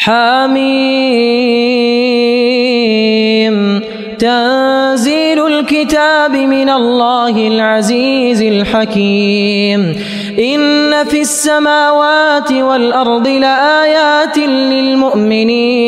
حميم. تنزيل الكتاب من الله العزيز الحكيم. إن في السماوات والأرض لآيات للمؤمنين.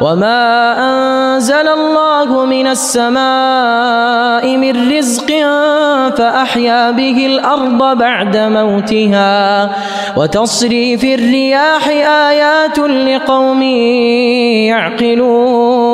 وما أنزل الله من السماء من رزق فأحيا به الأرض بعد موتها وتصريف الرياح آيات لقوم يعقلون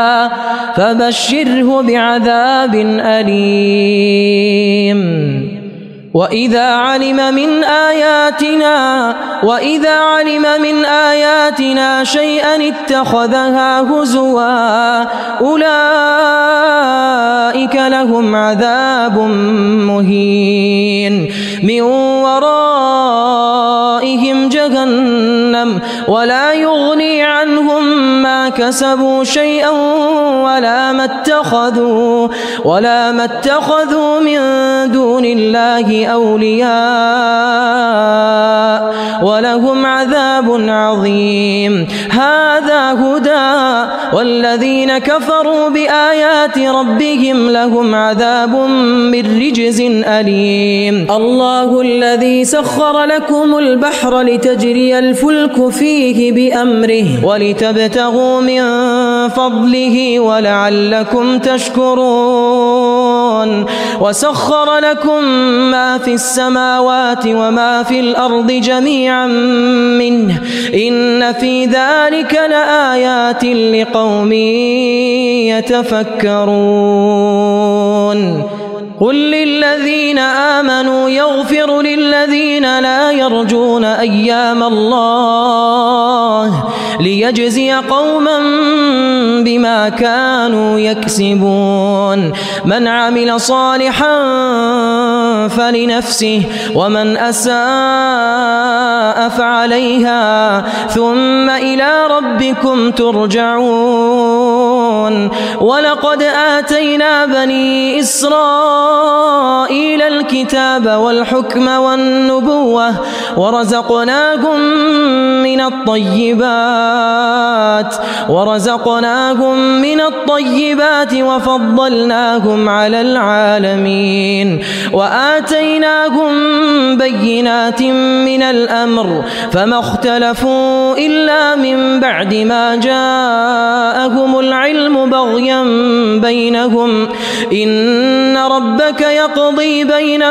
فبشره بعذاب أليم. وإذا علم من آياتنا وإذا علم من آياتنا شيئا اتخذها هزوا أولئك لهم عذاب مهين. من ورائهم جهنم ولا يغني كسبوا شيئا ولا ما اتخذوا ولا ما اتخذوا من دون الله أولياء ولهم عذاب عظيم. هذا هدى والذين كفروا بآيات ربهم لهم عذاب من رجز أليم. الله الذي سخر لكم البحر لتجري الفلك فيه بأمره ولتبتغوا من فضله ولعلكم تشكرون. وسخر لكم ما في السماوات وما في الأرض جميعا منه. إن في ذلك لآيات لقوم يتفكرون. قل للذين آمنوا يغفر للذين لا يرجون أيام الله. ليجزي قوما بما كانوا يكسبون. من عمل صالحا فلنفسه ومن أساء فعليها ثم إلى ربكم ترجعون. ولقد آتينا بني إسرائيل الكتاب والحكم والنبوة ورزقناهم من الطيبات ورزقناهم من الطيبات وفضلناهم على العالمين وآتيناهم بينات من الأمر فما اختلفوا إلا من بعد ما جاءهم العلم بغيا بينهم. إن ربك يقضي بينهم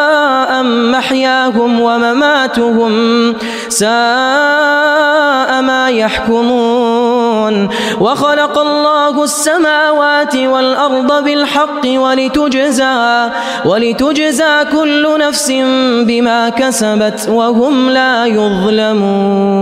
محياهم ومماتهم ساء ما يحكمون وخلق الله السماوات والأرض بالحق ولتجزى ولتجزى كل نفس بما كسبت وهم لا يظلمون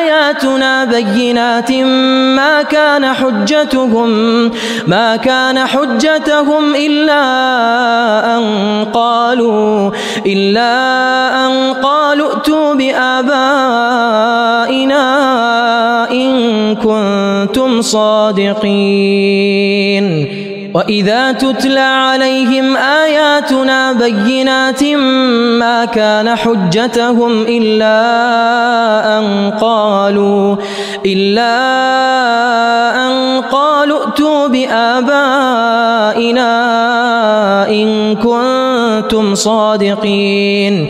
آياتنا بينات ما كان حجتهم ما كان حجتهم إلا أن قالوا إلا أن قالوا ائتوا بآبائنا إن كنتم صادقين وإذا تتلى عليهم آياتنا بينات ما كان حجتهم إلا إلا أن قالوا ائتوا بآبائنا إن كنتم صادقين.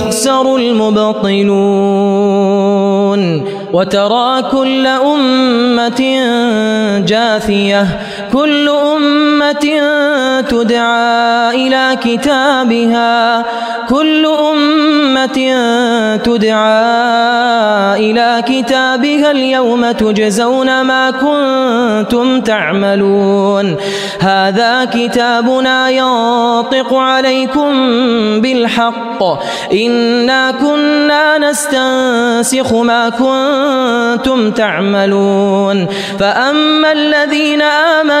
يخسر المبطلون وترى كل أمة جاثية كل أمة تدعى إلى كتابها. كل أمة تدعى إلى كتابها اليوم تجزون ما كنتم تعملون. هذا كتابنا ينطق عليكم بالحق. إنا كنا نستنسخ ما كنتم تعملون. فأما الذين آمنوا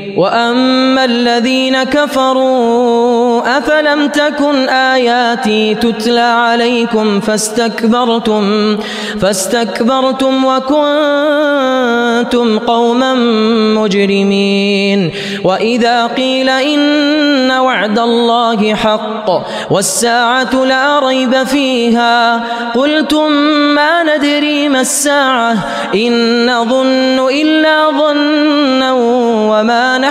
وأما الذين كفروا أفلم تكن آياتي تتلى عليكم فاستكبرتم فاستكبرتم وكنتم قوما مجرمين وإذا قيل إن وعد الله حق والساعة لا ريب فيها قلتم ما ندري ما الساعة إن نظن إلا ظنا وما نحن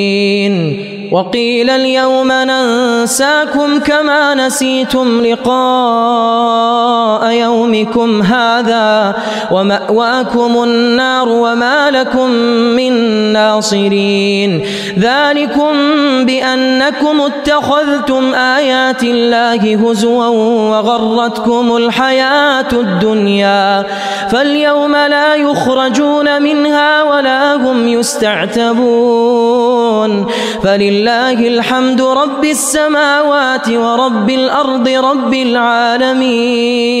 وقيل اليوم ننساكم كما نسيتم لقاء يومكم هذا ومأواكم النار وما لكم من ناصرين. ذلكم بأنكم اتخذتم آيات الله هزوا وغرتكم الحياة الدنيا. فاليوم لا يخرجون منها ولا هم يستعتبون. فلله لله الحمد رب السماوات ورب الأرض رب العالمين.